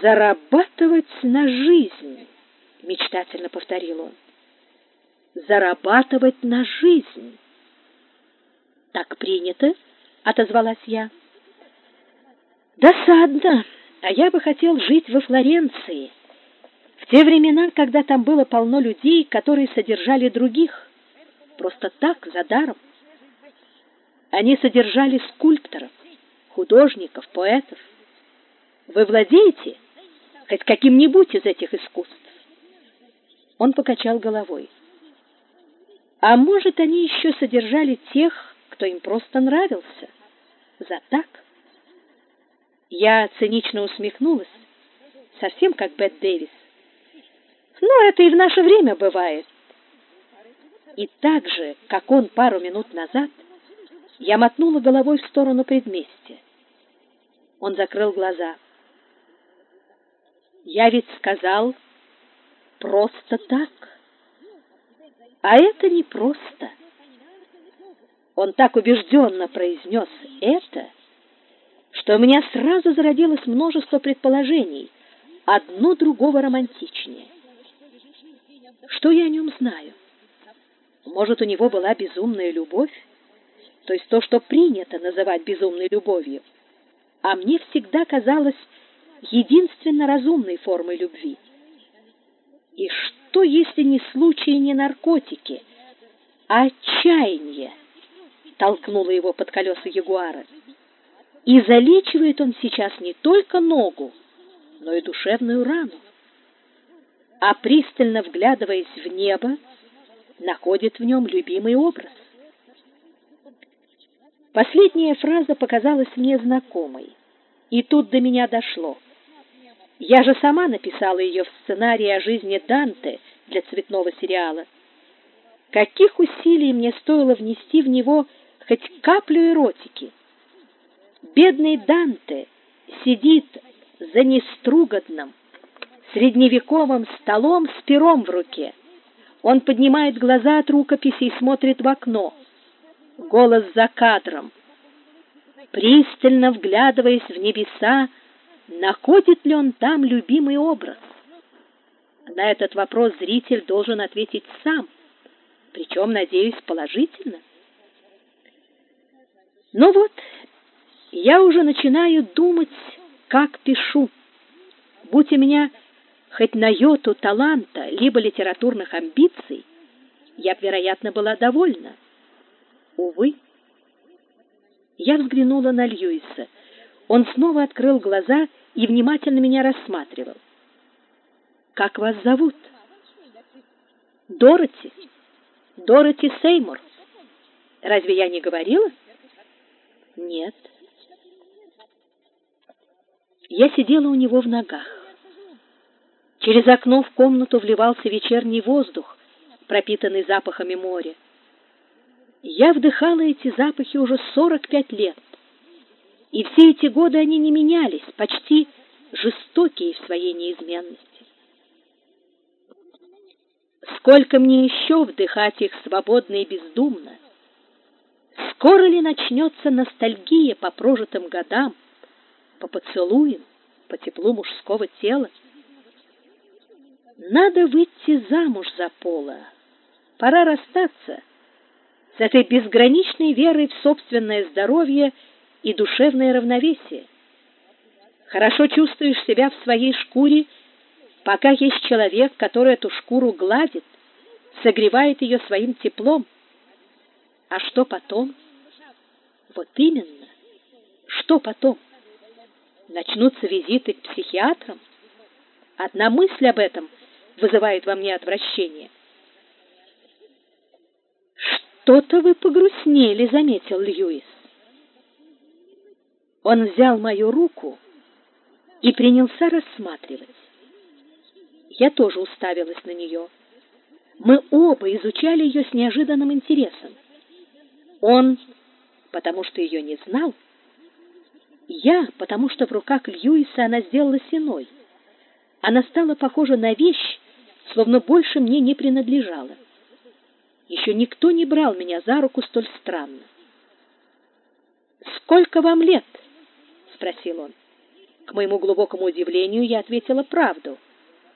«Зарабатывать на жизнь», — мечтательно повторил он. «Зарабатывать на жизнь». «Так принято», — отозвалась я. «Досадно, а я бы хотел жить во Флоренции, в те времена, когда там было полно людей, которые содержали других, просто так, за даром. Они содержали скульпторов, художников, поэтов. Вы владеете хоть каким-нибудь из этих искусств?» Он покачал головой. «А может, они еще содержали тех, кто им просто нравился? За так?» Я цинично усмехнулась, совсем как Бет Дэвис. «Ну, это и в наше время бывает». И так же, как он пару минут назад, я мотнула головой в сторону предместья. Он закрыл глаза. Я ведь сказал просто так. А это не просто. Он так убежденно произнес это, что у меня сразу зародилось множество предположений, одно другого романтичнее. Что я о нем знаю? Может, у него была безумная любовь? То есть то, что принято называть безумной любовью. А мне всегда казалось единственно разумной формой любви. И что, если не случай не наркотики, а отчаяние толкнуло его под колеса Ягуара? И залечивает он сейчас не только ногу, но и душевную рану. А пристально вглядываясь в небо, находит в нем любимый образ. Последняя фраза показалась мне знакомой, и тут до меня дошло. Я же сама написала ее в сценарии о жизни Данте для цветного сериала. Каких усилий мне стоило внести в него хоть каплю эротики. Бедный Данте сидит за неструганным средневековым столом с пером в руке. Он поднимает глаза от рукописи и смотрит в окно. Голос за кадром. Пристально вглядываясь в небеса, находит ли он там любимый образ. На этот вопрос зритель должен ответить сам, причем, надеюсь, положительно. Ну вот, я уже начинаю думать, как пишу. Будь у меня хоть на йоту таланта, либо литературных амбиций, я б, вероятно, была довольна. Увы. Я взглянула на Льюиса. Он снова открыл глаза и внимательно меня рассматривал. «Как вас зовут?» «Дороти. Дороти Сеймур. Разве я не говорила?» «Нет». Я сидела у него в ногах. Через окно в комнату вливался вечерний воздух, пропитанный запахами моря. Я вдыхала эти запахи уже 45 лет. И все эти годы они не менялись, почти жестокие в своей неизменности. Сколько мне еще вдыхать их свободно и бездумно? Скоро ли начнется ностальгия по прожитым годам, по поцелуям, по теплу мужского тела? Надо выйти замуж за Пола. Пора расстаться с этой безграничной верой в собственное здоровье и душевное равновесие. Хорошо чувствуешь себя в своей шкуре, пока есть человек, который эту шкуру гладит, согревает ее своим теплом. А что потом? Вот именно. Что потом? Начнутся визиты к психиатрам? Одна мысль об этом вызывает во мне отвращение. «Что-то вы погрустнели», — заметил Льюис. Он взял мою руку и принялся рассматривать. Я тоже уставилась на нее. Мы оба изучали ее с неожиданным интересом. Он, потому что ее не знал, я, потому что в руках Льюиса она сделалась иной. Она стала похожа на вещь, словно больше мне не принадлежала. Еще никто не брал меня за руку столь странно. «Сколько вам лет?» — спросил он. К моему глубокому удивлению, я ответила правду.